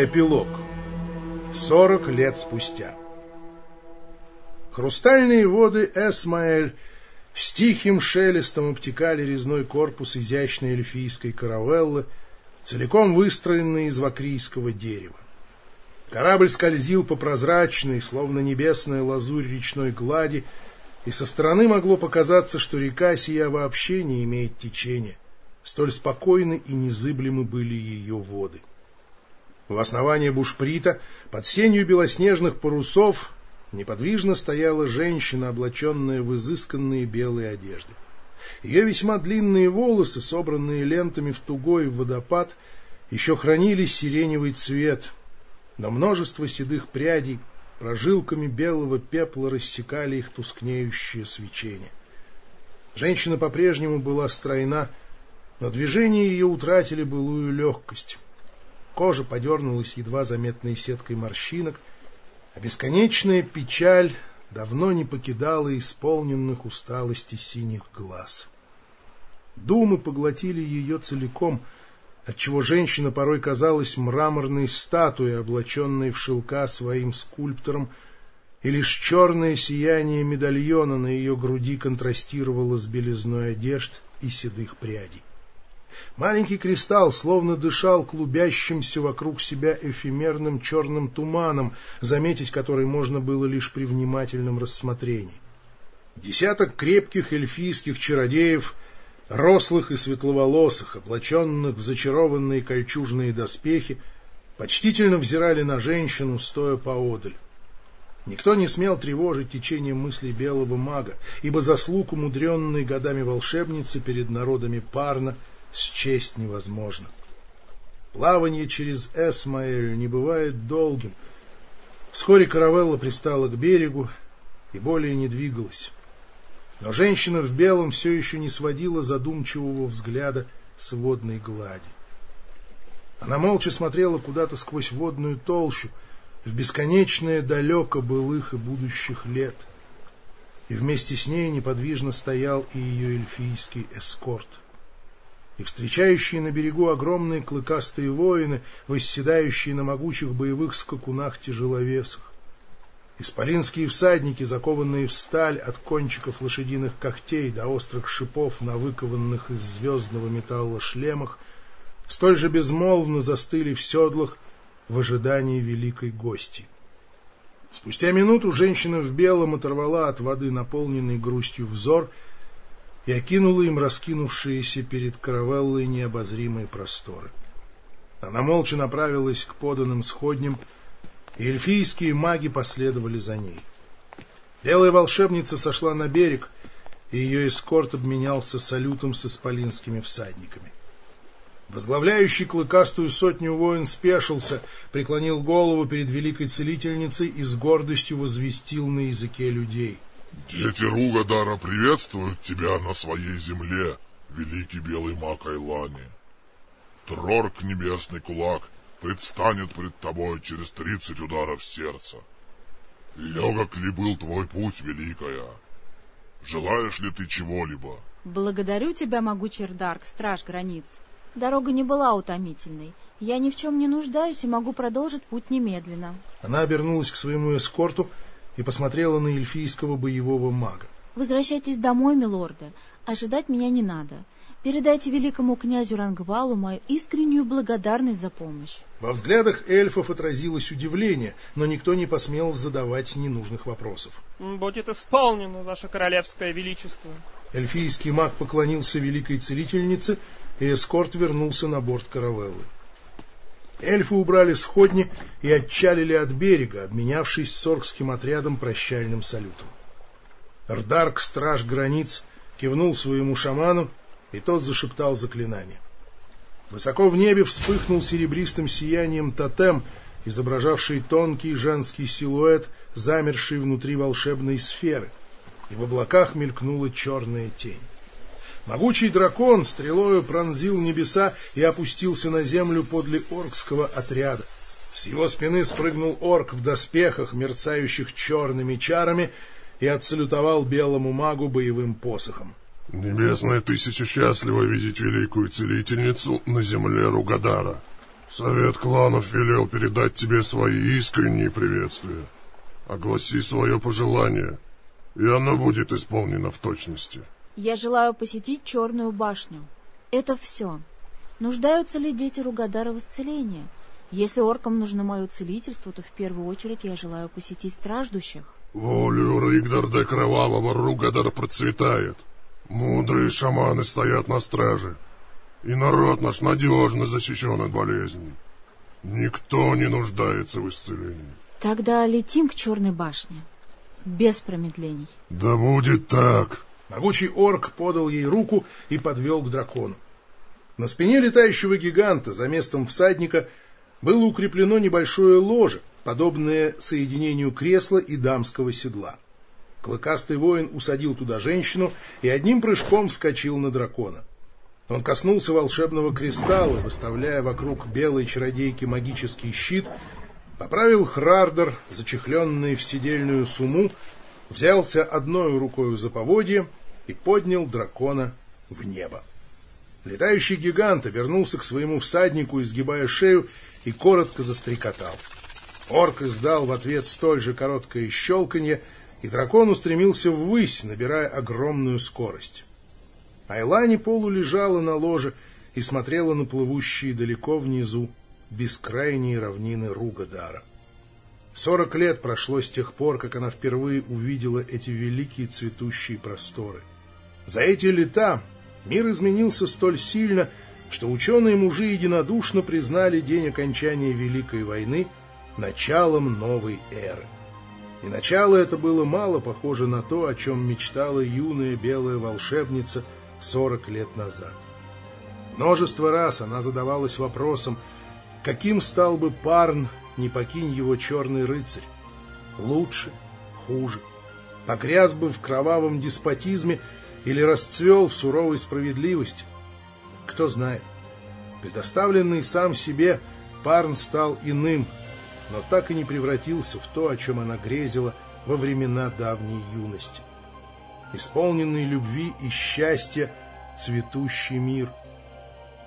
Эпилог. Сорок лет спустя. Хрустальные воды Эсмаэль с тихим шелестом обтекали резной корпус изящной эльфийской каравеллы, целиком выстроенной из вакрийского дерева. Корабль скользил по прозрачной, словно небесная лазурь речной глади, и со стороны могло показаться, что река сия вообще не имеет течения. Столь спокойны и незыблемы были ее воды. В основании бушприта, под сенью белоснежных парусов, неподвижно стояла женщина, облаченная в изысканные белые одежды. Ее весьма длинные волосы, собранные лентами в тугой водопад, еще хранили сиреневый цвет, но множество седых прядей прожилками белого пепла рассекали их тускнеющее свечение. Женщина по-прежнему была стройна, но движения ее утратили былую легкость. Кожа подернулась едва заметной сеткой морщинок, а бесконечная печаль давно не покидала исполненных усталости синих глаз. Думы поглотили ее целиком, отчего женщина порой казалась мраморной статуей, облаченной в шелка своим скульптором, и лишь черное сияние медальона на ее груди контрастировало с белизной одежд и седых прядей. Маленький кристалл словно дышал клубящимся вокруг себя эфемерным черным туманом, заметить который можно было лишь при внимательном рассмотрении. Десяток крепких эльфийских чародеев, рослых и светловолосых, облаченных в зачарованные кольчужные доспехи, почтительно взирали на женщину, стоя поодаль. Никто не смел тревожить течение мыслей белого мага, ибо заслуг умудренной годами волшебницы перед народами Парна — счесть невозможно. Плавание через Эсмаэль не бывает долгим. Вскоре каравелла пристала к берегу и более не двигалась. Но женщина в белом все еще не сводила задумчивого взгляда с водной глади. Она молча смотрела куда-то сквозь водную толщу, в бесконечное далеко былых и будущих лет. И вместе с ней неподвижно стоял и ее эльфийский эскорт — и встречающие на берегу огромные клыкастые воины, восседающие на могучих боевых скакунах-тяжеловесах. Исполинские всадники, закованные в сталь от кончиков лошадиных когтей до острых шипов на выкованных из звездного металла шлемах, столь же безмолвно застыли в седлах в ожидании великой гости. Спустя минуту женщина в белом оторвала от воды наполненный грустью взор — и окинула им раскинувшиеся перед каравеллой необозримые просторы. Она молча направилась к поданным сходням, и эльфийские маги последовали за ней. Белая волшебница сошла на берег, и ее эскорт обменялся салютом с исполинскими всадниками. Возглавляющий клыкастую сотню воин спешился, преклонил голову перед великой целительницей и с гордостью возвестил на языке людей — Дети Ругадара приветствуют тебя на своей земле, великий белый маг Айлани. Трорк, небесный кулак, предстанет пред тобой через тридцать ударов сердца. Легок ли был твой путь, великая? Желаешь ли ты чего-либо? Благодарю тебя, могучий Рдарк, страж границ. Дорога не была утомительной. Я ни в чем не нуждаюсь и могу продолжить путь немедленно. Она обернулась к своему эскорту и посмотрела на эльфийского боевого мага. «Возвращайтесь домой, милорды. Ожидать меня не надо. Передайте великому князю Рангвалу мою искреннюю благодарность за помощь». Во взглядах эльфов отразилось удивление, но никто не посмел задавать ненужных вопросов. «Будет исполнено, ваше королевское величество». Эльфийский маг поклонился великой целительнице, и эскорт вернулся на борт каравеллы. Эльфы убрали сходни и отчалили от берега, обменявшись с оркским отрядом прощальным салютом. Рдарк, страж границ, кивнул своему шаману, и тот зашептал заклинание. Высоко в небе вспыхнул серебристым сиянием тотем, изображавший тонкий женский силуэт, замерший внутри волшебной сферы, и в облаках мелькнула черная тень. Могучий дракон стрелою пронзил небеса и опустился на землю подле оркского отряда. С его спины спрыгнул орк в доспехах, мерцающих черными чарами, и отсалютовал белому магу боевым посохом. Небесная тысяча счастлива видеть великую целительницу на земле Ругадара. Совет кланов велел передать тебе свои искренние приветствия. Огласи свое пожелание, и оно будет исполнено в точности. Я желаю посетить Черную башню. Это все. Нуждаются ли дети Ругадара в исцелении? Если оркам нужно мое целительство, то в первую очередь я желаю посетить страждущих. Волю Ригдарда Кровавого Ругадар процветает. Мудрые шаманы стоят на страже. И народ наш надежно защищен от болезней. Никто не нуждается в исцелении. Тогда летим к Черной башне. Без промедлений. Да будет так. Могучий орк подал ей руку и подвел к дракону. На спине летающего гиганта за местом всадника было укреплено небольшое ложе, подобное соединению кресла и дамского седла. Клыкастый воин усадил туда женщину и одним прыжком вскочил на дракона. Он коснулся волшебного кристалла, выставляя вокруг белой чародейки магический щит, поправил Хрардер, зачехленный в сидельную суму, взялся одной рукой за поводье и поднял дракона в небо. Летающий гигант вернулся к своему всаднику, изгибая шею, и коротко застрекотал. Орк издал в ответ столь же короткое щелканье, и дракон устремился ввысь, набирая огромную скорость. Айлани полулежала на ложе и смотрела на плывущие далеко внизу бескрайние равнины Ругадара. Сорок лет прошло с тех пор, как она впервые увидела эти великие цветущие просторы. За эти лета мир изменился столь сильно, что ученые-мужи единодушно признали день окончания Великой войны началом новой эры. И начало это было мало похоже на то, о чем мечтала юная белая волшебница сорок лет назад. Множество раз она задавалась вопросом, каким стал бы Парн, не покинь его черный рыцарь. Лучше, хуже. Погряз бы в кровавом деспотизме или расцвел в суровой справедливости. Кто знает. Предоставленный сам себе, Парн стал иным, но так и не превратился в то, о чем она грезила во времена давней юности. Исполненный любви и счастья цветущий мир.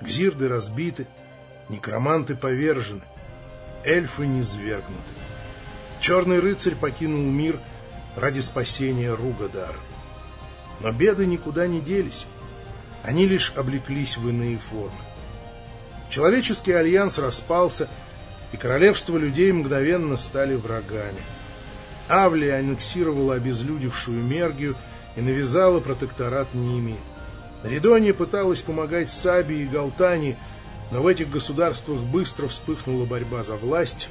Гзирды разбиты, некроманты повержены, эльфы низвергнуты. Черный рыцарь покинул мир ради спасения Ругадара. Но беды никуда не делись, они лишь облеклись в иные формы. Человеческий альянс распался, и королевства людей мгновенно стали врагами. Авлия аннексировала обезлюдевшую Мергию и навязала протекторат Ними. Ридония пыталась помогать Саби и Галтани, но в этих государствах быстро вспыхнула борьба за власть,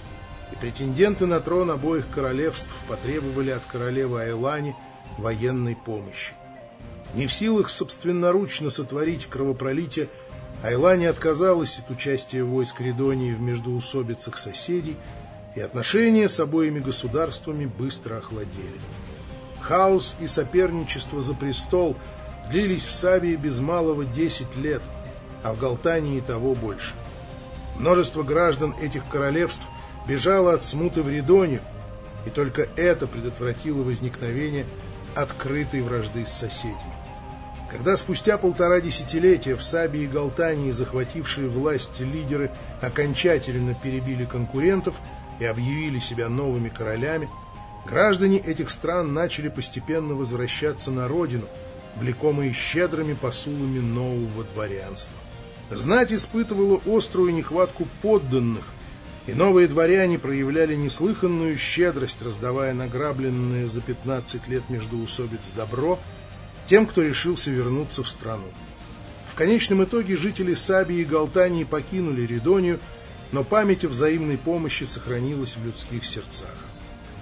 и претенденты на трон обоих королевств потребовали от королевы Айлани военной помощи. Не в силах собственноручно сотворить кровопролитие, Айлани отказалась от участия войск Ридонии в междоусобицах соседей, и отношения с обоими государствами быстро охладели. Хаос и соперничество за престол длились в Сабии без малого 10 лет, а в Галтании того больше. Множество граждан этих королевств бежало от смуты в Ридонию, и только это предотвратило возникновение открытой вражды с соседями. Когда спустя полтора десятилетия в Сабии и Галтании захватившие власть лидеры окончательно перебили конкурентов и объявили себя новыми королями, граждане этих стран начали постепенно возвращаться на родину, влекомые щедрыми посулами нового дворянства. Знать испытывала острую нехватку подданных, и новые дворяне проявляли неслыханную щедрость, раздавая награбленное за 15 лет междоусобиц добро – тем, кто решился вернуться в страну. В конечном итоге жители Сабии и Галтании покинули Ридонию, но память о взаимной помощи сохранилась в людских сердцах.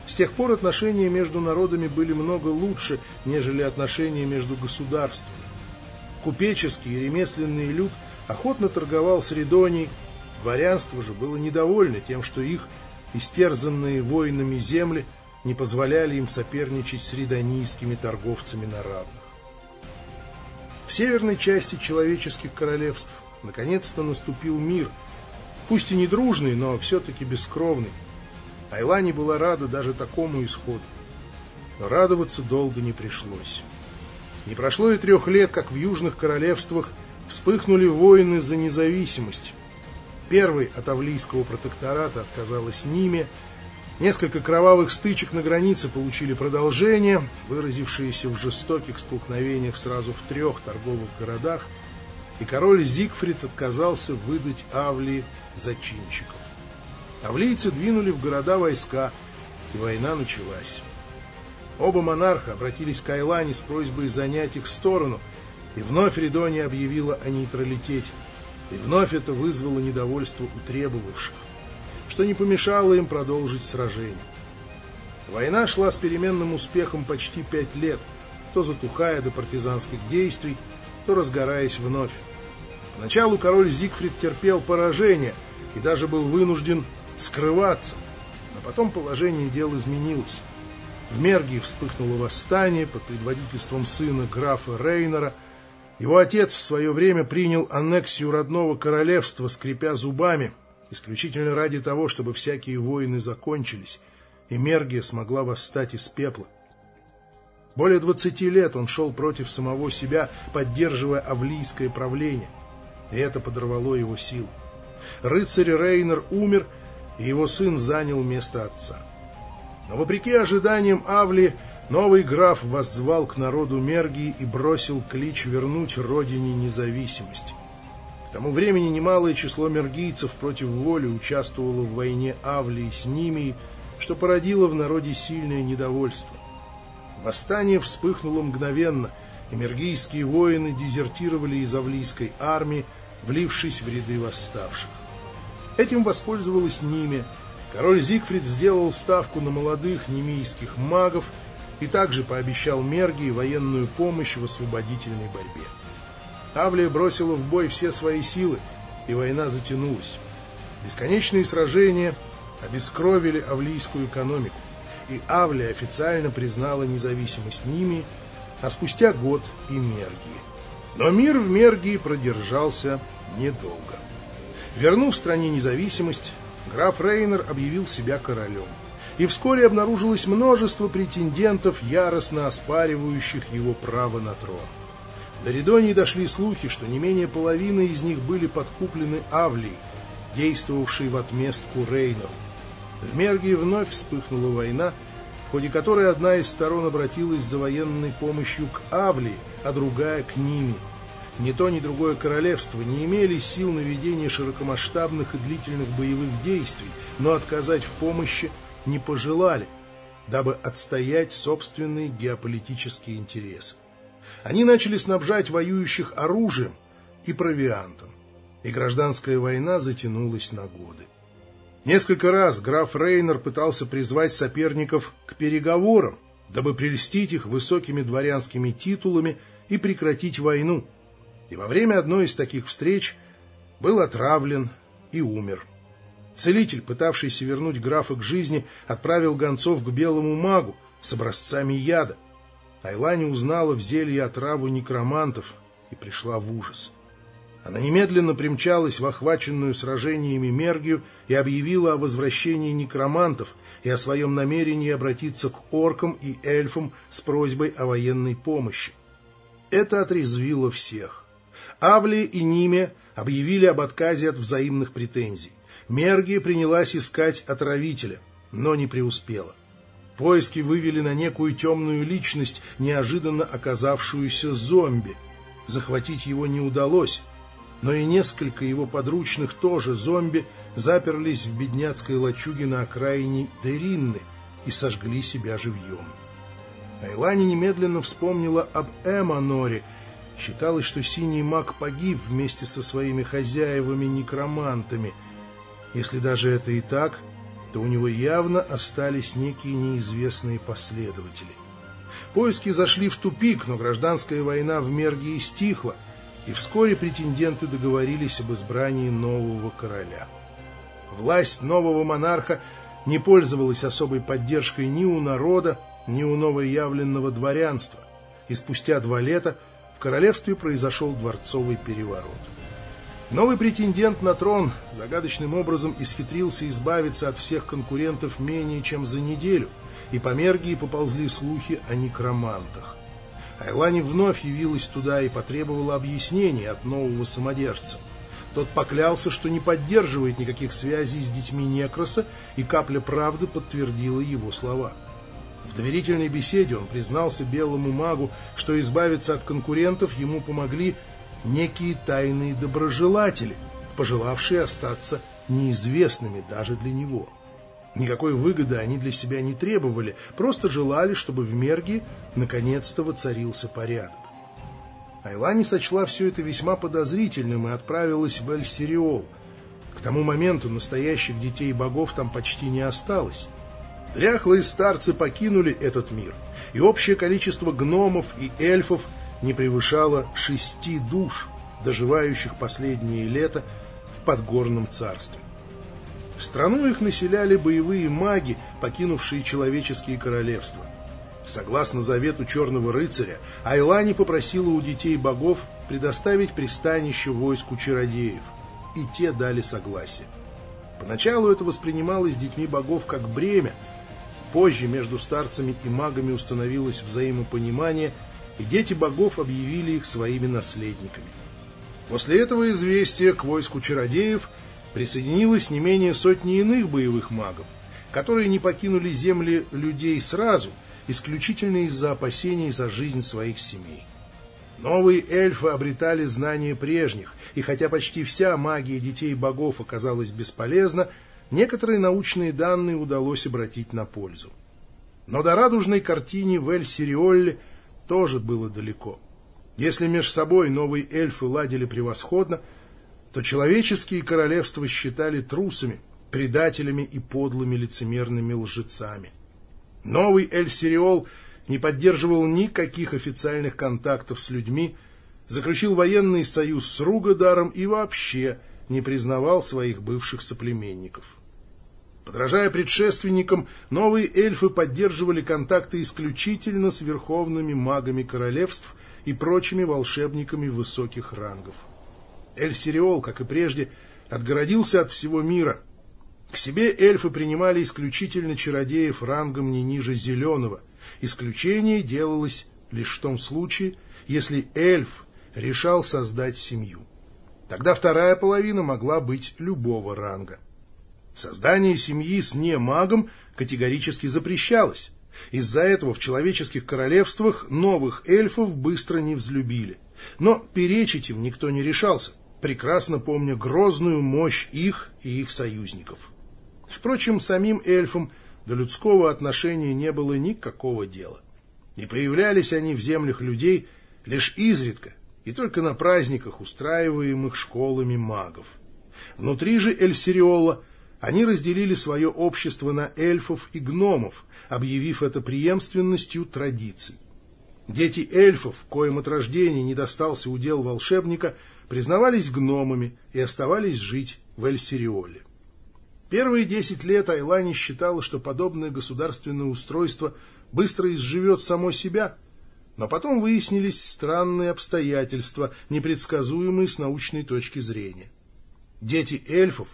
С тех пор отношения между народами были много лучше, нежели отношения между государствами. Купеческий и ремесленный люд охотно торговал с Ридонией, дворянство же было недовольно тем, что их истерзанные войнами земли не позволяли им соперничать с ридонийскими торговцами на равных. В северной части человеческих королевств наконец-то наступил мир, пусть и не дружный, но все-таки бескровный. Айлани была рада даже такому исходу. Но радоваться долго не пришлось. Не прошло и трех лет, как в южных королевствах вспыхнули войны за независимость. Первой от Авлийского протектората отказалась Ниме, Несколько кровавых стычек на границе получили продолжение, выразившееся в жестоких столкновениях сразу в трех торговых городах, и король Зигфрид отказался выдать Авлии зачинщиков. Авлийцы двинули в города войска, и война началась. Оба монарха обратились к Айлане с просьбой занять их сторону, и вновь Ридония объявила о нейтралитете, и вновь это вызвало недовольство у требовавших что не помешало им продолжить сражение. Война шла с переменным успехом почти пять лет, то затухая до партизанских действий, то разгораясь вновь. Поначалу король Зигфрид терпел поражение и даже был вынужден скрываться, но потом положение дел изменилось. В Мергии вспыхнуло восстание под предводительством сына графа Рейнера. Его отец в свое время принял аннексию родного королевства, скрипя зубами, исключительно ради того, чтобы всякие войны закончились, и Мергия смогла восстать из пепла. Более двадцати лет он шел против самого себя, поддерживая авлийское правление, и это подорвало его силы. Рыцарь Рейнер умер, и его сын занял место отца. Но вопреки ожиданиям Авли, новый граф воззвал к народу Мергии и бросил клич вернуть родине независимость. К тому времени немалое число мергийцев против воли участвовало в войне Авлии с ними, что породило в народе сильное недовольство. Восстание вспыхнуло мгновенно, и мергийские воины дезертировали из авлийской армии, влившись в ряды восставших. Этим воспользовалась Ниме. Король Зигфрид сделал ставку на молодых немийских магов и также пообещал Мергии военную помощь в освободительной борьбе. Авлия бросила в бой все свои силы, и война затянулась. Бесконечные сражения обескровили авлийскую экономику, и Авлия официально признала независимость Ними, а спустя год и Мергии. Но мир в Мергии продержался недолго. Вернув стране независимость, граф Рейнер объявил себя королем. И вскоре обнаружилось множество претендентов, яростно оспаривающих его право на трон. До Ридонии дошли слухи, что не менее половины из них были подкуплены Авлией, действовавшей в отместку Рейнеру. В Мергии вновь вспыхнула война, в ходе которой одна из сторон обратилась за военной помощью к Авлии, а другая к Ниме. Ни то, ни другое королевство не имели сил на ведение широкомасштабных и длительных боевых действий, но отказать в помощи не пожелали, дабы отстоять собственные геополитические интересы. Они начали снабжать воюющих оружием и провиантом, и гражданская война затянулась на годы. Несколько раз граф Рейнер пытался призвать соперников к переговорам, дабы прельстить их высокими дворянскими титулами и прекратить войну. И во время одной из таких встреч был отравлен и умер. Целитель, пытавшийся вернуть графа к жизни, отправил гонцов к белому магу с образцами яда. Айлани узнала в зелье отраву некромантов и пришла в ужас. Она немедленно примчалась в охваченную сражениями Мергию и объявила о возвращении некромантов и о своем намерении обратиться к оркам и эльфам с просьбой о военной помощи. Это отрезвило всех. Авли и Ниме объявили об отказе от взаимных претензий. Мергия принялась искать отравителя, но не преуспела. Поиски вывели на некую темную личность, неожиданно оказавшуюся зомби. Захватить его не удалось, но и несколько его подручных тоже зомби заперлись в бедняцкой лачуге на окраине Деринны и сожгли себя живьем. Айлани немедленно вспомнила об Эманоре. Считалось, что синий маг погиб вместе со своими хозяевами-некромантами. Если даже это и так, то у него явно остались некие неизвестные последователи. Поиски зашли в тупик, но гражданская война в Мергии стихла, и вскоре претенденты договорились об избрании нового короля. Власть нового монарха не пользовалась особой поддержкой ни у народа, ни у новоявленного дворянства, и спустя два лета в королевстве произошел дворцовый переворот. Новый претендент на трон загадочным образом исхитрился избавиться от всех конкурентов менее чем за неделю, и по Мергии поползли слухи о некромантах. Айлани вновь явилась туда и потребовала объяснений от нового самодержца. Тот поклялся, что не поддерживает никаких связей с детьми Некроса, и капля правды подтвердила его слова. В доверительной беседе он признался белому магу, что избавиться от конкурентов ему помогли некие тайные доброжелатели, пожелавшие остаться неизвестными даже для него. Никакой выгоды они для себя не требовали, просто желали, чтобы в Мерге наконец-то воцарился порядок. Айлани сочла все это весьма подозрительным и отправилась в Эль-Сириол. К тому моменту настоящих детей богов там почти не осталось. Дряхлые старцы покинули этот мир, и общее количество гномов и эльфов не превышало шести душ, доживающих последние лета в подгорном царстве. Страну их населяли боевые маги, покинувшие человеческие королевства – Согласно завету черного рыцаря, Айлани попросила у детей богов предоставить пристанище войску чародеев, и те дали согласие. Поначалу это воспринималось детьми богов как бремя. Позже между старцами и магами установилось взаимопонимание, и дети богов объявили их своими наследниками. После этого известия к войску чародеев присоединилось не менее сотни иных боевых магов, которые не покинули земли людей сразу – исключительно из-за опасений за жизнь своих семей. Новые эльфы обретали знания прежних, и хотя почти вся магия детей богов оказалась бесполезна, некоторые научные данные удалось обратить на пользу. Но до радужной картине в Эль-Сириолле тоже было далеко. Если меж собой новые эльфы ладили превосходно, то человеческие королевства считали трусами, предателями и подлыми лицемерными лжецами. Новый Эль-Сириол не поддерживал никаких официальных контактов с людьми, заключил военный союз с Ругадаром и вообще не признавал своих бывших соплеменников. Подражая предшественникам, новые эльфы поддерживали контакты исключительно с верховными магами королевств и прочими волшебниками высоких рангов. Эль-Сириол, как и прежде, отгородился от всего мира, к себе эльфы принимали исключительно чародеев рангом не ниже зеленого. Исключение делалось лишь в том случае, если эльф решал создать семью. Тогда вторая половина могла быть любого ранга. Создание семьи с немагом категорически запрещалось. Из-за этого в человеческих королевствах новых эльфов быстро не взлюбили. Но перечить им никто не решался, прекрасно помня грозную мощь их и их союзников. Впрочем, самим эльфам до людского отношения не было никакого дела. И появлялись они в землях людей лишь изредка, и только на праздниках, устраиваемых школами магов. Внутри же Эльсириола они разделили свое общество на эльфов и гномов, объявив это преемственностью традиций. Дети эльфов, коим от рождения не достался удел волшебника, признавались гномами и оставались жить в Эльсириоле. Первые десять лет Айлани считала, что подобное государственное устройство быстро изживет само себя, но потом выяснились странные обстоятельства, непредсказуемые с научной точки зрения. Дети эльфов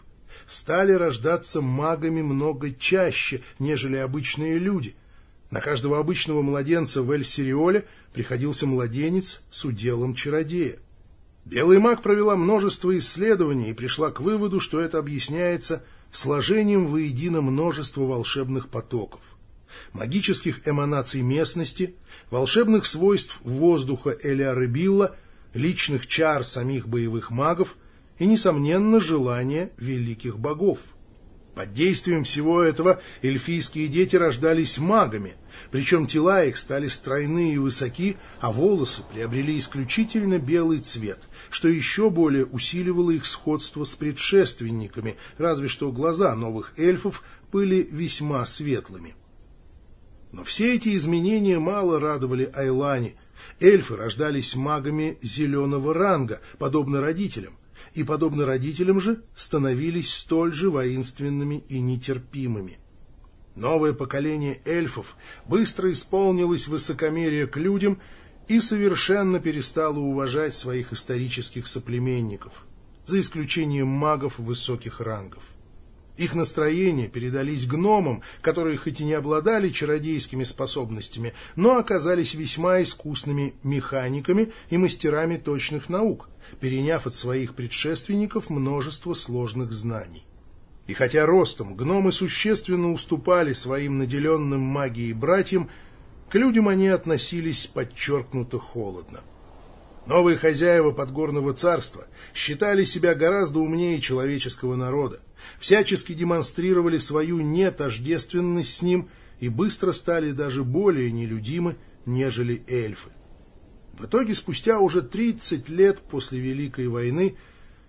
стали рождаться магами много чаще, нежели обычные люди. На каждого обычного младенца в Эль-Сириоле приходился младенец с уделом чародея. Белый маг провела множество исследований и пришла к выводу, что это объясняется сложением воедино множества волшебных потоков, магических эманаций местности, волшебных свойств воздуха Элиарыбилла, личных чар самих боевых магов и, несомненно, желания великих богов. Под действием всего этого эльфийские дети рождались магами, причем тела их стали стройные и высоки, а волосы приобрели исключительно белый цвет, что еще более усиливало их сходство с предшественниками, разве что глаза новых эльфов были весьма светлыми. Но все эти изменения мало радовали Айлане. Эльфы рождались магами зеленого ранга, подобно родителям, и, подобно родителям же, становились столь же воинственными и нетерпимыми. Новое поколение эльфов быстро исполнилось высокомерие к людям и совершенно перестало уважать своих исторических соплеменников, за исключением магов высоких рангов. Их настроения передались гномам, которые хоть и не обладали чародейскими способностями, но оказались весьма искусными механиками и мастерами точных наук, переняв от своих предшественников множество сложных знаний. И хотя ростом гномы существенно уступали своим наделенным магией братьям, к людям они относились подчеркнуто холодно. Новые хозяева подгорного царства считали себя гораздо умнее человеческого народа, всячески демонстрировали свою нетождественность с ним и быстро стали даже более нелюдимы, нежели эльфы. В итоге, спустя уже 30 лет после Великой войны,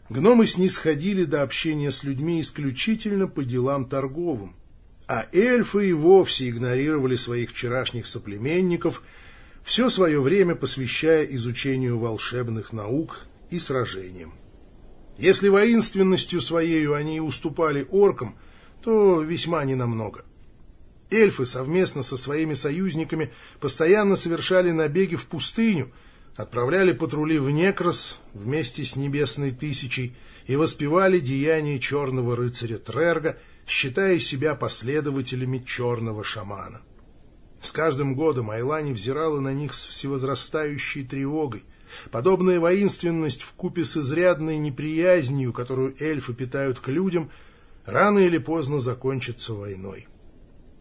гномы снисходили до общения с людьми исключительно по делам торговым, а эльфы и вовсе игнорировали своих вчерашних соплеменников – все свое время посвящая изучению волшебных наук и сражениям. Если воинственностью своею они уступали оркам, то весьма ненамного. Эльфы совместно со своими союзниками постоянно совершали набеги в пустыню, отправляли патрули в Некрос вместе с Небесной Тысячей и воспевали деяния черного рыцаря Трерга, считая себя последователями черного шамана. С каждым годом Айлани взирала на них с всевозрастающей тревогой. Подобная воинственность в купе с изрядной неприязнью, которую эльфы питают к людям, рано или поздно закончится войной.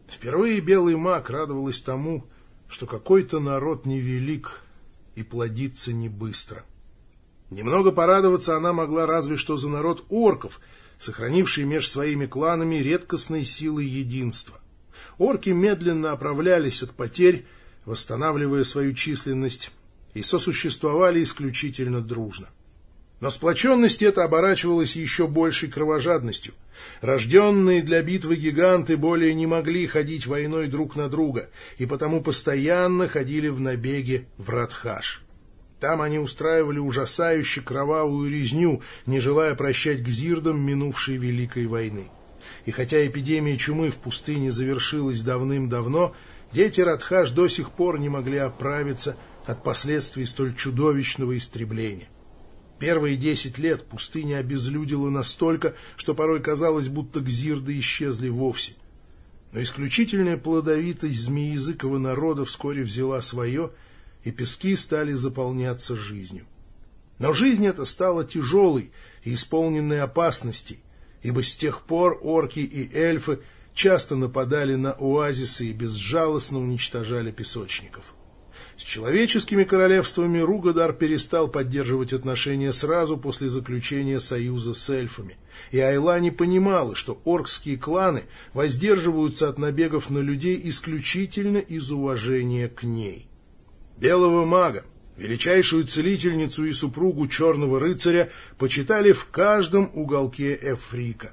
Впервые белый маг радовалась тому, что какой-то народ невелик и плодится не быстро. Немного порадоваться она могла разве что за народ орков, сохранивший меж своими кланами редкостной силы единства орки медленно оправлялись от потерь, восстанавливая свою численность, и сосуществовали исключительно дружно. Но сплоченность эта оборачивалась еще большей кровожадностью. Рожденные для битвы гиганты более не могли ходить войной друг на друга, и потому постоянно ходили в набеги в Радхаш. Там они устраивали ужасающе кровавую резню, не желая прощать гзирдам минувшей Великой войны. И хотя эпидемия чумы в пустыне завершилась давным-давно, дети Радхаш до сих пор не могли оправиться от последствий столь чудовищного истребления. Первые десять лет пустыня обезлюдила настолько, что порой казалось, будто гзирды исчезли вовсе. Но исключительная плодовитость змеязыкого народа вскоре взяла свое, и пески стали заполняться жизнью. Но жизнь эта стала тяжелой и исполненной опасностей, ибо с тех пор орки и эльфы часто нападали на оазисы и безжалостно уничтожали песочников. С человеческими королевствами Ругадар перестал поддерживать отношения сразу после заключения союза с эльфами, и Айлани понимала, что оркские кланы воздерживаются от набегов на людей исключительно из уважения к ней. Белого мага, Величайшую целительницу и супругу черного рыцаря почитали в каждом уголке Эфрика.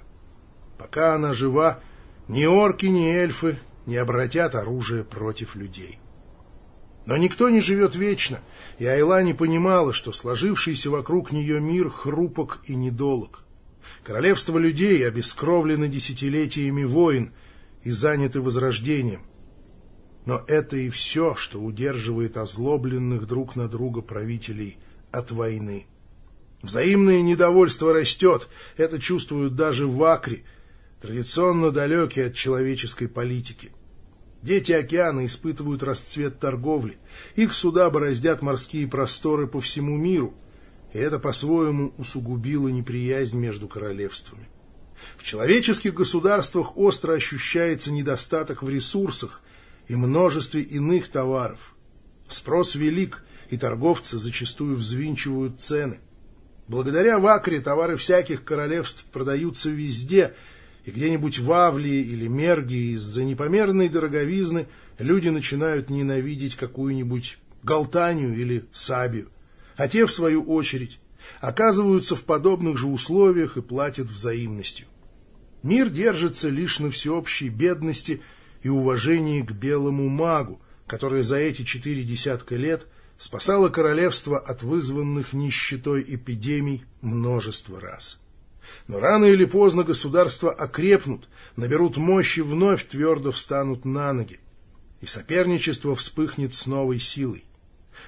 Пока она жива, ни орки, ни эльфы не обратят оружие против людей. Но никто не живет вечно, и Айла не понимала, что сложившийся вокруг нее мир хрупок и недолог. Королевство людей обескровлено десятилетиями войн и заняты возрождением. Но это и все, что удерживает озлобленных друг на друга правителей от войны. Взаимное недовольство растет, это чувствуют даже в Акре, традиционно далекие от человеческой политики. Дети океана испытывают расцвет торговли, их суда бороздят морские просторы по всему миру, и это по-своему усугубило неприязнь между королевствами. В человеческих государствах остро ощущается недостаток в ресурсах, и множестве иных товаров. Спрос велик, и торговцы зачастую взвинчивают цены. Благодаря Вакре товары всяких королевств продаются везде, и где-нибудь в Авлии или Мергии из-за непомерной дороговизны люди начинают ненавидеть какую-нибудь Галтанию или Сабию, а те, в свою очередь, оказываются в подобных же условиях и платят взаимностью. Мир держится лишь на всеобщей бедности – и уважении к белому магу, которая за эти четыре десятка лет спасала королевство от вызванных нищетой эпидемий множество раз. Но рано или поздно государства окрепнут, наберут мощь и вновь твердо встанут на ноги, и соперничество вспыхнет с новой силой.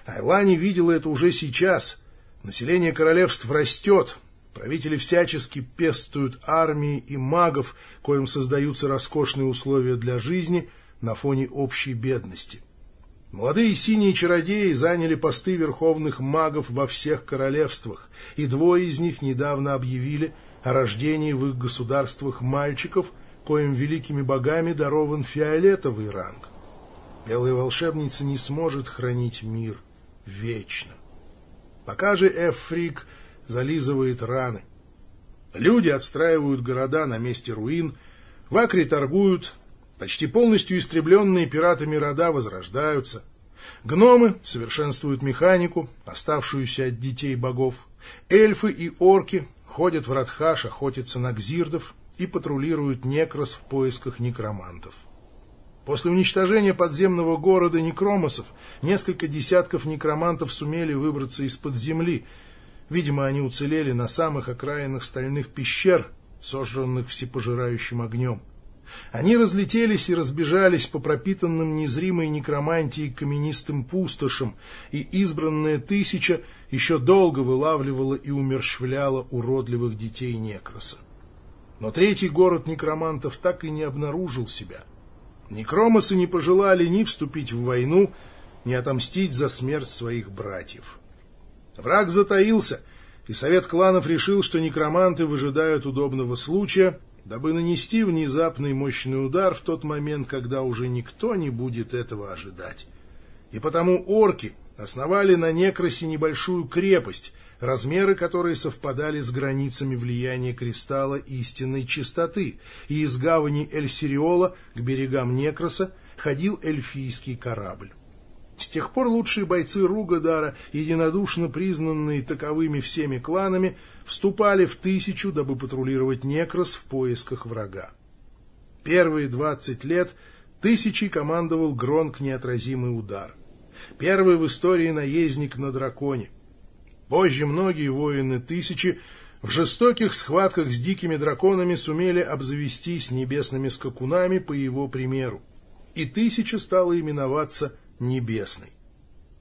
Айлани видела это уже сейчас. Население королевств растет, Правители всячески пестуют армии и магов, коим создаются роскошные условия для жизни на фоне общей бедности. Молодые синие чародеи заняли посты верховных магов во всех королевствах, и двое из них недавно объявили о рождении в их государствах мальчиков, коим великими богами дарован фиолетовый ранг. Белая волшебница не сможет хранить мир вечно. Пока же Эфрик зализывает раны. Люди отстраивают города на месте руин, в Акре торгуют, почти полностью истребленные пиратами рода возрождаются. Гномы совершенствуют механику, оставшуюся от детей богов. Эльфы и орки ходят в Радхаш охотятся на гзирдов и патрулируют некрос в поисках некромантов. После уничтожения подземного города некромосов несколько десятков некромантов сумели выбраться из-под земли. Видимо, они уцелели на самых окраинах стальных пещер, сожженных всепожирающим огнем. Они разлетелись и разбежались по пропитанным незримой некромантией каменистым пустошам, и избранная тысяча еще долго вылавливала и умерщвляла уродливых детей Некроса. Но третий город некромантов так и не обнаружил себя — Некромосы не пожелали ни вступить в войну, ни отомстить за смерть своих братьев. Враг затаился, и совет кланов решил, что некроманты выжидают удобного случая, дабы нанести внезапный мощный удар в тот момент, когда уже никто не будет этого ожидать. И потому орки основали на Некросе небольшую крепость, размеры которой совпадали с границами влияния кристалла истинной чистоты, и из гавани Эль-Сириола к берегам Некроса ходил эльфийский корабль. С тех пор лучшие бойцы Ругадара, единодушно признанные таковыми всеми кланами, вступали в тысячу, дабы патрулировать Некрос в поисках врага. Первые двадцать лет тысячей командовал Гронк неотразимый удар. Первый в истории наездник на драконе. Позже многие воины тысячи в жестоких схватках с дикими драконами сумели обзавестись небесными скакунами по его примеру. И тысяча стала именоваться Небесной.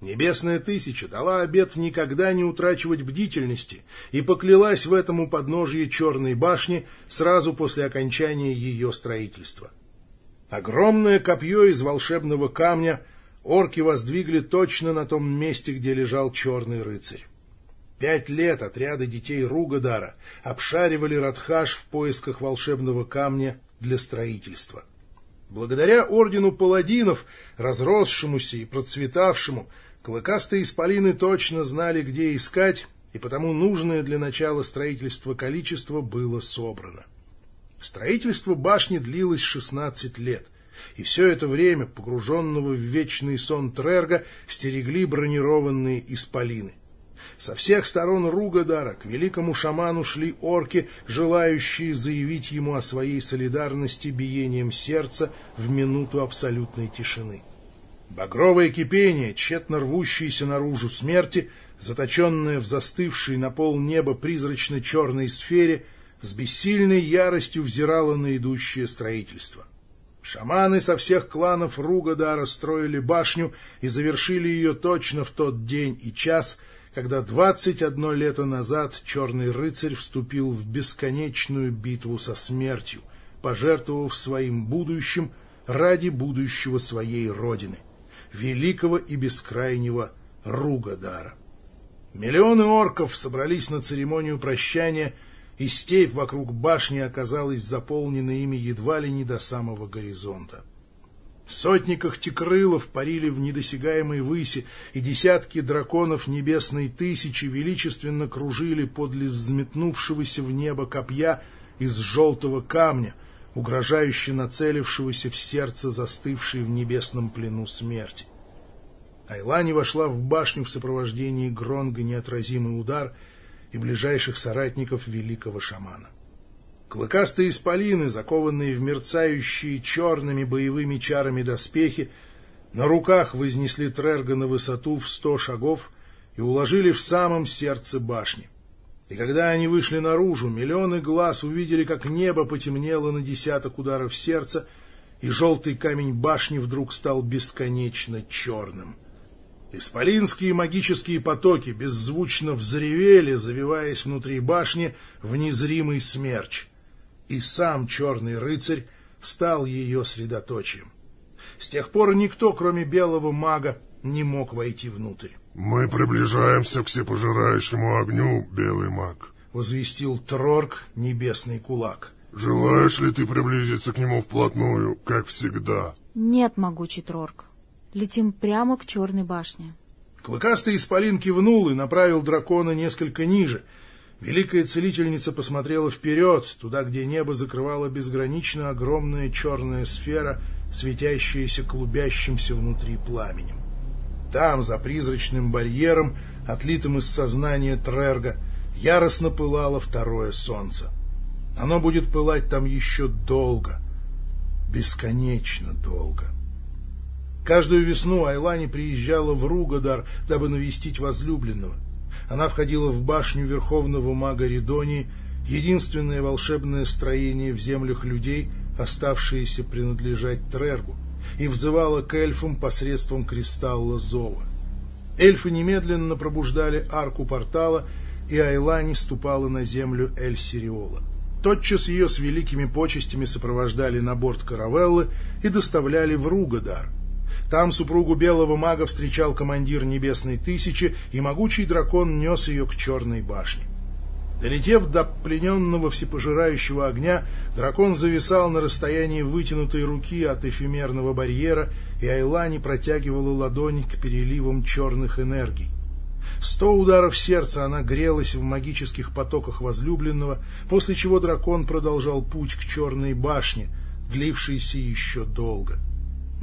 Небесная тысяча дала обет никогда не утрачивать бдительности и поклялась в этом у подножия Черной башни сразу после окончания ее строительства. Огромное копье из волшебного камня орки воздвигли точно на том месте, где лежал черный рыцарь. Пять лет отряды детей Ругадара обшаривали Радхаш в поисках волшебного камня для строительства. Благодаря ордену паладинов, разросшемуся и процветавшему, клыкастые исполины точно знали, где искать, и потому нужное для начала строительства количество было собрано. Строительство башни длилось 16 лет, и все это время погруженного в вечный сон Трерга стерегли бронированные исполины. Со всех сторон Ругадара к великому шаману шли орки, желающие заявить ему о своей солидарности биением сердца в минуту абсолютной тишины. Багровое кипение, тщетно рвущееся наружу смерти, заточенное в застывшей на пол неба призрачно-черной сфере, с бессильной яростью взирало на идущее строительство. Шаманы со всех кланов Ругадара строили башню и завершили ее точно в тот день и час — когда двадцать одно лето назад черный рыцарь вступил в бесконечную битву со смертью, пожертвовав своим будущим ради будущего своей родины, великого и бескрайнего Ругадара. Миллионы орков собрались на церемонию прощания, и степь вокруг башни оказалась заполнена ими едва ли не до самого горизонта. Сотни когтекрылов парили в недосягаемой выси, и десятки драконов небесной тысячи величественно кружили подле взметнувшегося в небо копья из желтого камня, угрожающе нацелившегося в сердце застывшей в небесном плену смерти. Айлани вошла в башню в сопровождении Гронга неотразимый удар и ближайших соратников великого шамана. Клыкастые исполины, закованные в мерцающие черными боевыми чарами доспехи, на руках вознесли Трерга на высоту в сто шагов и уложили в самом сердце башни. И когда они вышли наружу, миллионы глаз увидели, как небо потемнело на десяток ударов сердца, и желтый камень башни вдруг стал бесконечно черным. Исполинские магические потоки беззвучно взревели, завиваясь внутри башни в незримый смерч. И сам черный рыцарь стал ее средоточием. С тех пор никто, кроме белого мага, не мог войти внутрь. «Мы приближаемся к всепожирающему огню, белый маг», — возвестил Трорк, небесный кулак. «Желаешь ли ты приблизиться к нему вплотную, как всегда?» «Нет, могучий Трорк. Летим прямо к черной башне. Клыкастый исполин кивнул и направил дракона несколько ниже. Великая целительница посмотрела вперед, туда, где небо закрывала безгранично огромная черная сфера, светящаяся клубящимся внутри пламенем. Там, за призрачным барьером, отлитым из сознания Трерга, яростно пылало второе солнце. Оно будет пылать там еще долго, бесконечно долго. Каждую весну Айлани приезжала в Ругадар, дабы навестить возлюбленного. Она входила в башню верховного мага Ридонии, единственное волшебное строение в землях людей, оставшееся принадлежать Трергу, и взывала к эльфам посредством кристалла Зова. Эльфы немедленно пробуждали арку портала, и Айлани ступала на землю Эль-Сириола. Тотчас ее с великими почестями сопровождали на борт каравеллы и доставляли в Ругадар — там супругу белого мага встречал командир Небесной Тысячи, и могучий дракон нес ее к Черной башне. Долетев до плененного всепожирающего огня, дракон зависал на расстоянии вытянутой руки от эфемерного барьера, и Айлани протягивала ладонь к переливам черных энергий. Сто ударов сердца она грелась в магических потоках возлюбленного, после чего дракон продолжал путь к черной башне, длившийся еще долго. —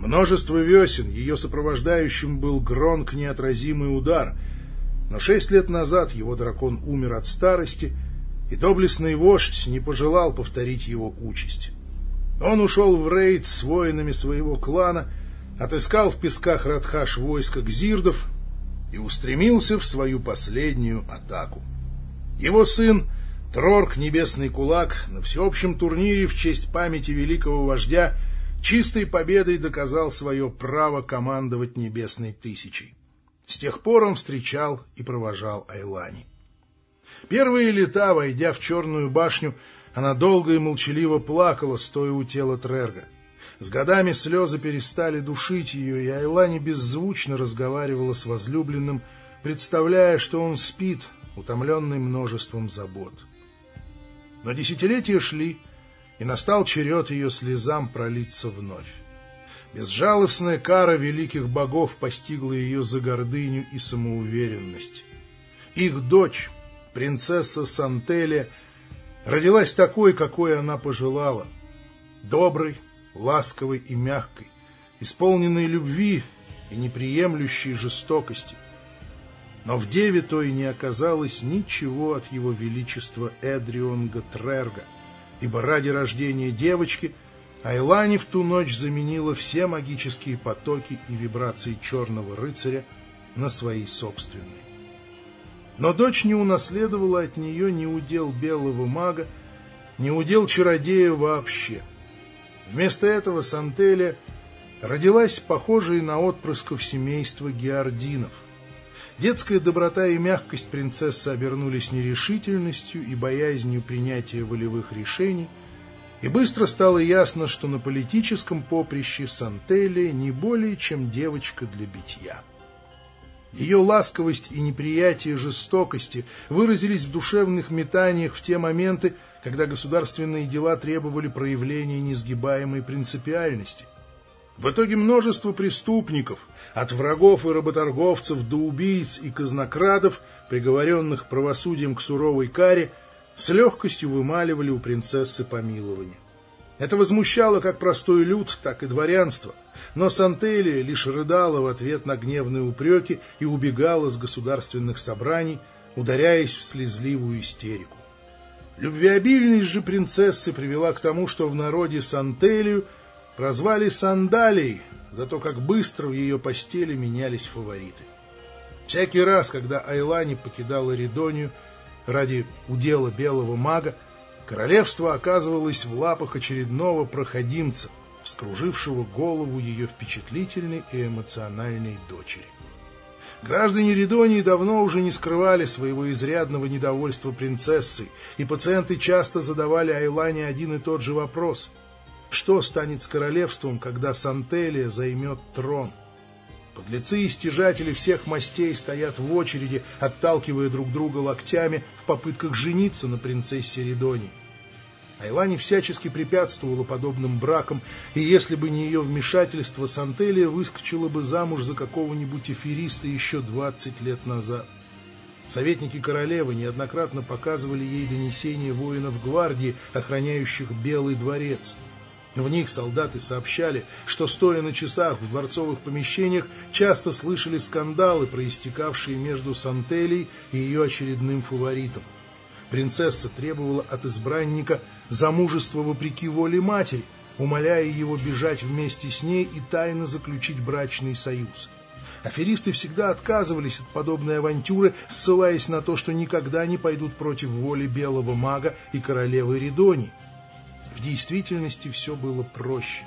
Множество весен, ее сопровождающим был гронк неотразимый удар, но шесть лет назад его дракон умер от старости, и доблестный вождь не пожелал повторить его участь. Он ушел в рейд с воинами своего клана, отыскал в песках Радхаш войско гзирдов и устремился в свою последнюю атаку. Его сын, Трорк Небесный Кулак, на всеобщем турнире в честь памяти великого вождя — чистой победой доказал свое право командовать Небесной Тысячей. С тех пор он встречал и провожал Айлани. Первые лета, войдя в Черную башню, она долго и молчаливо плакала, стоя у тела Трерга. С годами слезы перестали душить ее, и Айлани беззвучно разговаривала с возлюбленным, представляя, что он спит, утомленный множеством забот. Но десятилетия шли, и настал черед ее слезам пролиться вновь. Безжалостная кара великих богов постигла ее за гордыню и самоуверенность. Их дочь, принцесса Сантелия, родилась такой, какой она пожелала, доброй, ласковой и мягкой, исполненной любви и неприемлющей жестокости. Но в деве той не оказалось ничего от его величества Эдрионга Трерга — ибо ради рождения девочки Айлани в ту ночь заменила все магические потоки и вибрации черного рыцаря на свои собственные. Но дочь не унаследовала от нее ни удел белого мага, ни удел чародея вообще. Вместо этого Сантеля родилась похожей на отпрысков семейства геординов — Детская доброта и мягкость принцессы обернулись нерешительностью и боязнью принятия волевых решений, и быстро стало ясно, что на политическом поприще Сантелия не более чем девочка для битья. Ее ласковость и неприятие жестокости выразились в душевных метаниях в те моменты, когда государственные дела требовали проявления несгибаемой принципиальности. В итоге множество преступников, от врагов и работорговцев до убийц и казнокрадов, приговоренных правосудием к суровой каре, с легкостью вымаливали у принцессы помилование. Это возмущало как простой люд, так и дворянство, но Сантелия лишь рыдала в ответ на гневные упреки и убегала с государственных собраний, ударяясь в слезливую истерику. Любвеобильность же принцессы привела к тому, что в народе Сантелию прозвали Сандалией, за то, как быстро в ее постели менялись фавориты. Всякий раз, когда Айлани покидала Ридонию ради удела белого мага, королевство оказывалось в лапах очередного проходимца, вскружившего голову ее впечатлительной и эмоциональной дочери. Граждане Ридонии давно уже не скрывали своего изрядного недовольства принцессой, и пациенты часто задавали Айлане один и тот же вопрос. Что станет с королевством, когда Сантелия займет трон? Подлецы и стяжатели всех мастей стоят в очереди, отталкивая друг друга локтями в попытках жениться на принцессе Ридонии. Айлане всячески препятствовала подобным бракам, и если бы не ее вмешательство, Сантелия выскочила бы замуж за какого-нибудь эфириста еще двадцать лет назад. Советники королевы неоднократно показывали ей донесения воинов гвардии, охраняющих Белый дворец. В них солдаты сообщали, что, стоя на часах в дворцовых помещениях, часто слышали скандалы, проистекавшие между Сантелей и ее очередным фаворитом. Принцесса требовала от избранника замужества вопреки воле матери, умоляя его бежать вместе с ней и тайно заключить брачный союз. Аферисты всегда отказывались от подобной авантюры, ссылаясь на то, что никогда не пойдут против воли белого мага и королевы Ридони. В действительности все было проще.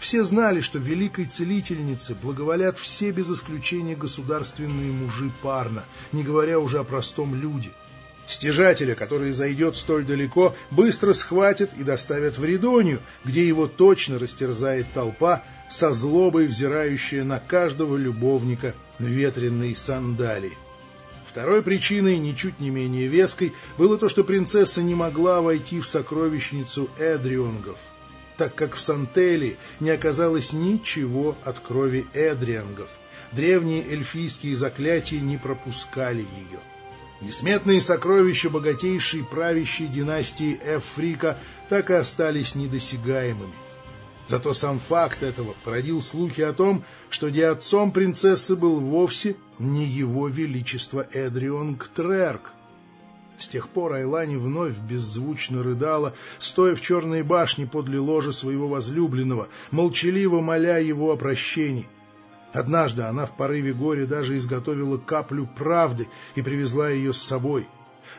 Все знали, что великой целительнице благоволят все без исключения государственные мужи Парна, не говоря уже о простом люде. Стяжателя, который зайдет столь далеко, быстро схватят и доставят в Ридонию, где его точно растерзает толпа, со злобой взирающая на каждого любовника в ветреной сандалии. Второй причиной, ничуть не менее веской, было то, что принцесса не могла войти в сокровищницу Эдрионгов, так как в Сантеле не оказалось ничего от крови Эдриангов. Древние эльфийские заклятия не пропускали ее. Несметные сокровища богатейшей правящей династии Эфрика так и остались недосягаемыми. Зато сам факт этого породил слухи о том, что диатцом принцессы был вовсе не его величество Эдрион Ктрерк. С тех пор Айлани вновь беззвучно рыдала, стоя в черной башне подле ложа своего возлюбленного, молчаливо моля его о прощении — Однажды она в порыве горя даже изготовила каплю правды и привезла ее с собой.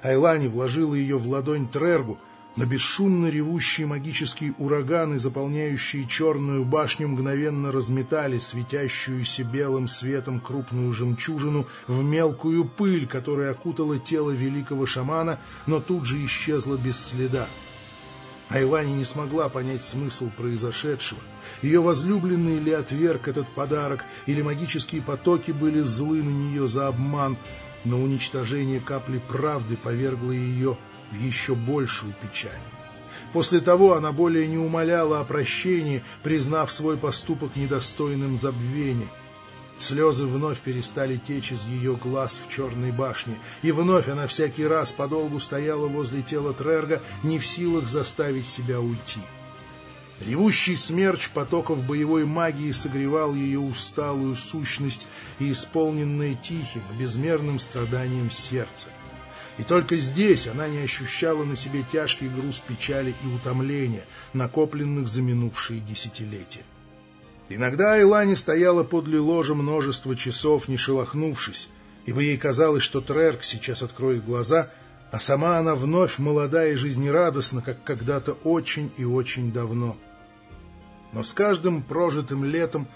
Айлани вложила ее в ладонь Трергу, но бесшумно ревущие магические ураганы, заполняющие черную башню, мгновенно разметали светящуюся белым светом крупную жемчужину в мелкую пыль, которая окутала тело великого шамана, но тут же исчезла без следа. Айлани не смогла понять смысл произошедшего. Ее возлюбленный ли отверг этот подарок, или магические потоки были злы на нее за обман, но уничтожение капли правды повергло ее в еще большую печаль. После того она более не умоляла о прощении, признав свой поступок недостойным забвения. Слезы вновь перестали течь из ее глаз в черной башне, и вновь она всякий раз подолгу стояла возле тела Трерга, не в силах заставить себя уйти. Ревущий смерч потоков боевой магии согревал ее усталую сущность и исполненное тихим, безмерным страданием сердце. И только здесь она не ощущала на себе тяжкий груз печали и утомления, накопленных за минувшие десятилетия. Иногда Айлани стояла подле ложа множество часов, не шелохнувшись, ибо ей казалось, что Трерк сейчас откроет глаза, а сама она вновь молода и жизнерадостна, как когда-то очень и очень давно. Но с каждым прожитым летом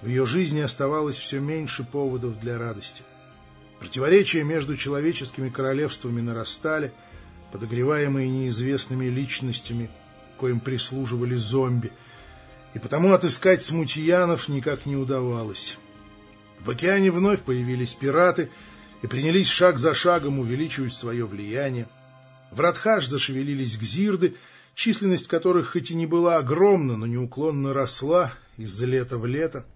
в ее жизни оставалось все меньше поводов для радости. Противоречия между человеческими королевствами нарастали, подогреваемые неизвестными личностями, коим прислуживали зомби — и потому отыскать смутьянов никак не удавалось. В океане вновь появились пираты и принялись шаг за шагом увеличивать свое влияние. В Радхаш зашевелились гзирды, численность которых хоть и не была огромна, но неуклонно росла из лета в лето.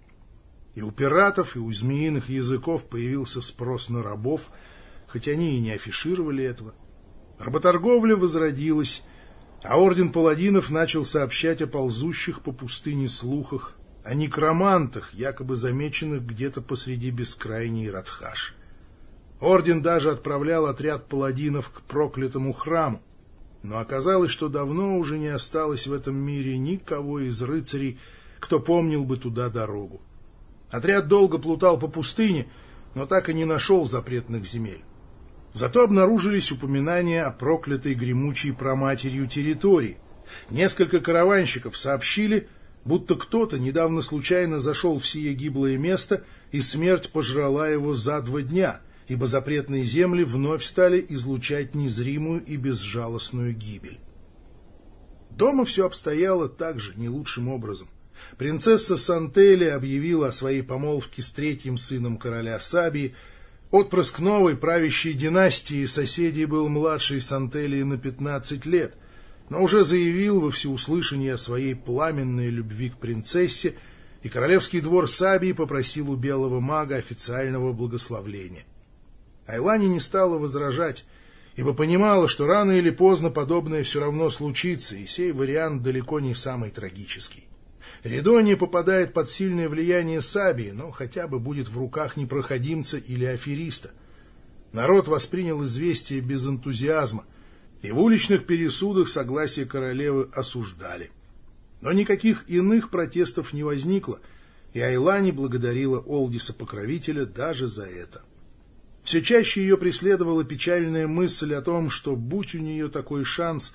И у пиратов, и у змеиных языков появился спрос на рабов, хоть они и не афишировали этого. Работорговля возродилась, а орден паладинов начал сообщать о ползущих по пустыне слухах, о некромантах, якобы замеченных где-то посреди бескрайней Радхаш. Орден даже отправлял отряд паладинов к проклятому храму, но оказалось, что давно уже не осталось в этом мире никого из рыцарей, кто помнил бы туда дорогу. Отряд долго плутал по пустыне, но так и не нашел запретных земель. Зато обнаружились упоминания о проклятой гремучей проматерью территории. Несколько караванщиков сообщили, будто кто-то недавно случайно зашел в сие гиблое место, и смерть пожрала его за два дня, ибо запретные земли вновь стали излучать незримую и безжалостную гибель. Дома все обстояло также не лучшим образом. Принцесса Сантели объявила о своей помолвке с третьим сыном короля Сабии. Отпрыск новой правящей династии соседей был младший Сантелии на 15 лет, но уже заявил во всеуслышание о своей пламенной любви к принцессе, и королевский двор Сабии попросил у белого мага официального благословления. Айлани не стала возражать, ибо понимала, что рано или поздно подобное все равно случится, и сей вариант далеко не самый трагический. Редония попадает под сильное влияние Сабии, но хотя бы будет в руках непроходимца или афериста. Народ воспринял известие без энтузиазма, и в уличных пересудах согласие королевы осуждали. Но никаких иных протестов не возникло, и Айлани благодарила Олдиса-покровителя даже за это. Все чаще ее преследовала печальная мысль о том, что, будь у нее такой шанс,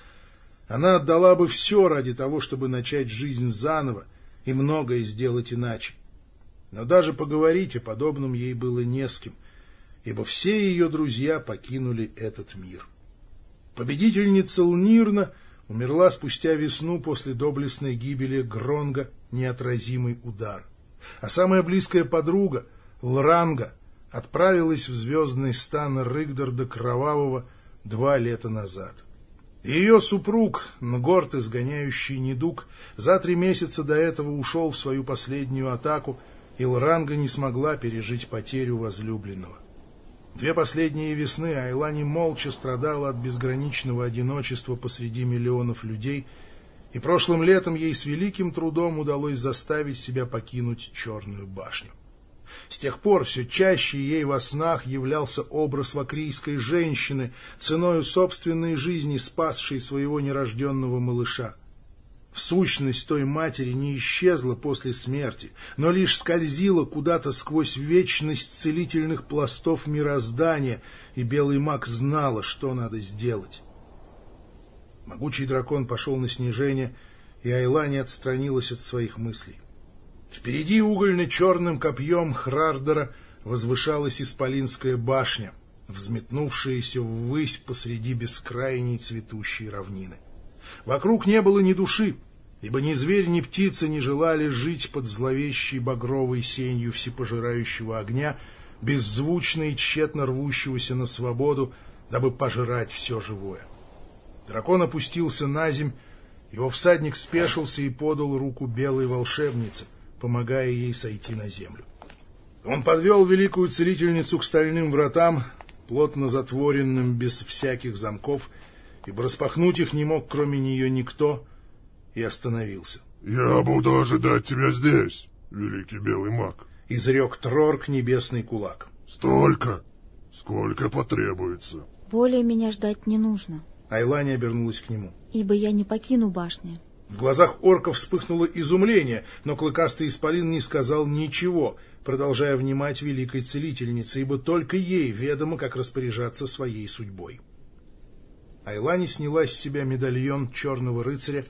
она отдала бы все ради того, чтобы начать жизнь заново и многое сделать иначе. Но даже поговорить о подобном ей было не с кем, ибо все ее друзья покинули этот мир. Победительница Лнирна умерла спустя весну после доблестной гибели Гронга неотразимый удар. А самая близкая подруга, Лранга, отправилась в звездный стан Рыгдарда Кровавого два лета назад. Ее супруг, Нгорт, изгоняющий недуг, за три месяца до этого ушел в свою последнюю атаку, и Лранга не смогла пережить потерю возлюбленного. Две последние весны Айлани молча страдала от безграничного одиночества посреди миллионов людей, и прошлым летом ей с великим трудом удалось заставить себя покинуть Черную башню. С тех пор все чаще ей во снах являлся образ вакрийской женщины, ценою собственной жизни спасшей своего нерожденного малыша. В сущность той матери не исчезла после смерти, но лишь скользила куда-то сквозь вечность целительных пластов мироздания, и белый маг знала, что надо сделать. Могучий дракон пошел на снижение, и Айлани отстранилась от своих мыслей. Впереди угольно-черным копьем Хрардера возвышалась Исполинская башня, взметнувшаяся ввысь посреди бескрайней цветущей равнины. Вокруг не было ни души, ибо ни зверь, ни птица не желали жить под зловещей багровой сенью всепожирающего огня, беззвучно и тщетно рвущегося на свободу, дабы пожирать все живое. Дракон опустился на земь, его всадник спешился и подал руку белой волшебнице — помогая ей сойти на землю. Он подвел великую целительницу к стальным вратам, плотно затворенным без всяких замков, ибо распахнуть их не мог кроме нее никто, и остановился. — Я буду ожидать тебя здесь, великий белый маг, — изрек Трорк небесный кулак. — Столько, сколько потребуется. — Более меня ждать не нужно. Айлани обернулась к нему. — Ибо я не покину башни. В глазах орка вспыхнуло изумление, но клыкастый исполин не сказал ничего, продолжая внимать великой целительнице, ибо только ей ведомо, как распоряжаться своей судьбой. Айлани сняла с себя медальон черного рыцаря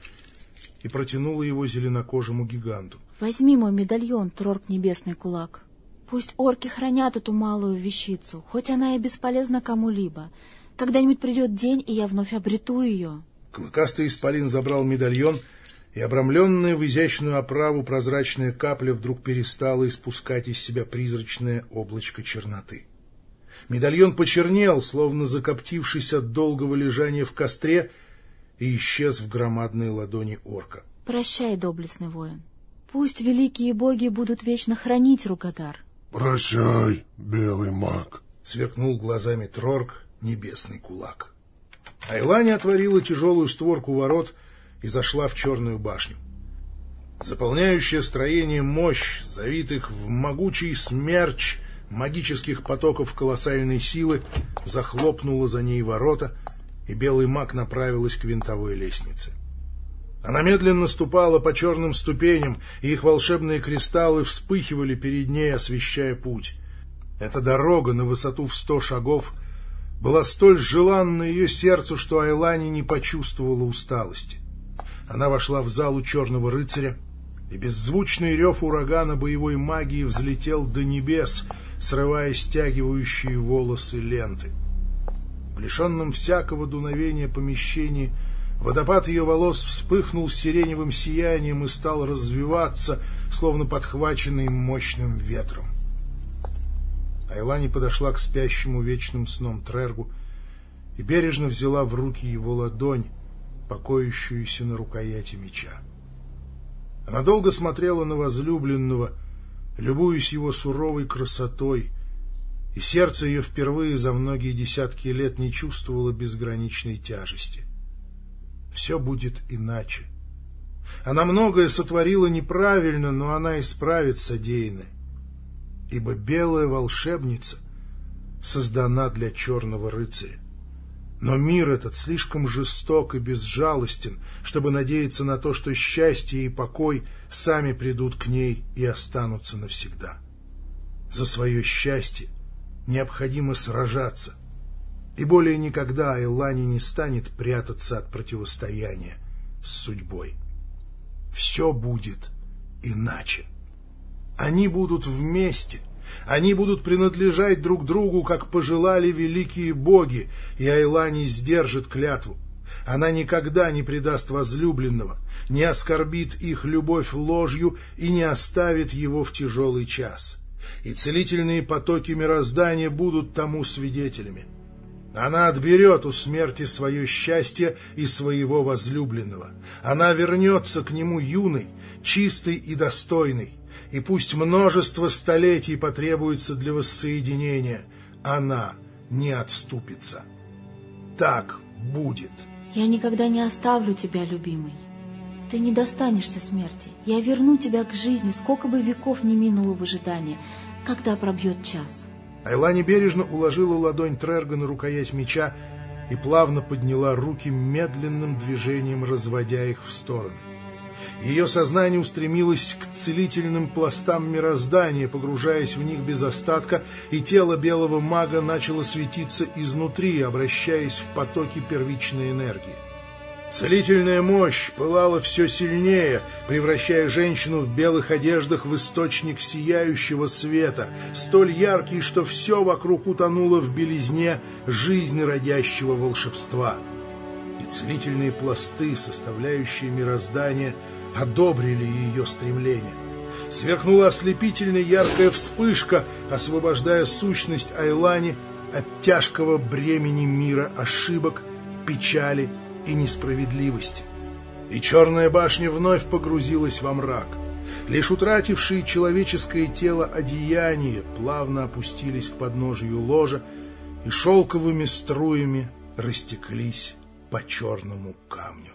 и протянула его зеленокожему гиганту. — Возьми мой медальон, Трорк Небесный Кулак. Пусть орки хранят эту малую вещицу, хоть она и бесполезна кому-либо. Когда-нибудь придет день, и я вновь обрету ее. Клыкастый исполин забрал медальон, и обрамленная в изящную оправу прозрачная капля вдруг перестала испускать из себя призрачное облачко черноты. Медальон почернел, словно закоптившись от долгого лежания в костре, и исчез в громадной ладони орка. — Прощай, доблестный воин. Пусть великие боги будут вечно хранить Ругадар. — Прощай, белый маг, — сверкнул глазами Трорк небесный кулак. Айлани отворила тяжелую створку ворот и зашла в черную башню. Заполняющая строение мощь, завитых в могучий смерч магических потоков колоссальной силы, захлопнула за ней ворота, и белый маг направилась к винтовой лестнице. Она медленно ступала по черным ступеням, и их волшебные кристаллы вспыхивали перед ней, освещая путь. Эта дорога на высоту в сто шагов была столь желанна ее сердцу, что Айлани не почувствовала усталости. Она вошла в залу черного рыцаря и беззвучный рев урагана боевой магии взлетел до небес, срывая стягивающие волосы ленты. В лишенном всякого дуновения помещении водопад ее волос вспыхнул сиреневым сиянием и стал развиваться, словно подхваченный мощным ветром. Айлани подошла к спящему вечным сном Трергу и бережно взяла в руки его ладонь, покоящуюся на рукояти меча. Она долго смотрела на возлюбленного, любуясь его суровой красотой, и сердце ее впервые за многие десятки лет не чувствовало безграничной тяжести. Все будет иначе. Она многое сотворила неправильно, но она исправит содеянное, ибо белая волшебница создана для черного рыцаря. Но мир этот слишком жесток и безжалостен, чтобы надеяться на то, что счастье и покой сами придут к ней и останутся навсегда. За свое счастье необходимо сражаться, и более никогда Элани не станет прятаться от противостояния с судьбой. Все будет иначе. Они будут вместе — они будут принадлежать друг другу, как пожелали великие боги, и Айлани сдержит клятву. Она никогда не предаст возлюбленного, не оскорбит их любовь ложью и не оставит его в тяжелый час. И целительные потоки мироздания будут тому свидетелями. Она отберет у смерти свое счастье и своего возлюбленного. Она вернется к нему юной, чистой и достойной и пусть множество столетий потребуется для воссоединения, она не отступится. Так будет. Я никогда не оставлю тебя, любимый. Ты не достанешься смерти. Я верну тебя к жизни, сколько бы веков не минуло в ожидании, когда пробьет час. Айлани бережно уложила ладонь Трерга на рукоять меча и плавно подняла руки медленным движением, разводя их в стороны. Ее сознание устремилось к целительным пластам мироздания, погружаясь в них без остатка, и тело белого мага начало светиться изнутри, обращаясь в потоки первичной энергии. Целительная мощь пылала все сильнее, превращая женщину в белых одеждах в источник сияющего света, столь яркий, что все вокруг утонуло в белизне жизни родящего волшебства. И целительные пласты, составляющие мироздание, — одобрили ее стремление. Сверкнула ослепительная яркая вспышка, освобождая сущность Айлани от тяжкого бремени мира ошибок, печали и несправедливости. И черная башня вновь погрузилась во мрак. Лишь утратившие человеческое тело одеяния плавно опустились к подножию ложа и шелковыми струями растеклись по черному камню.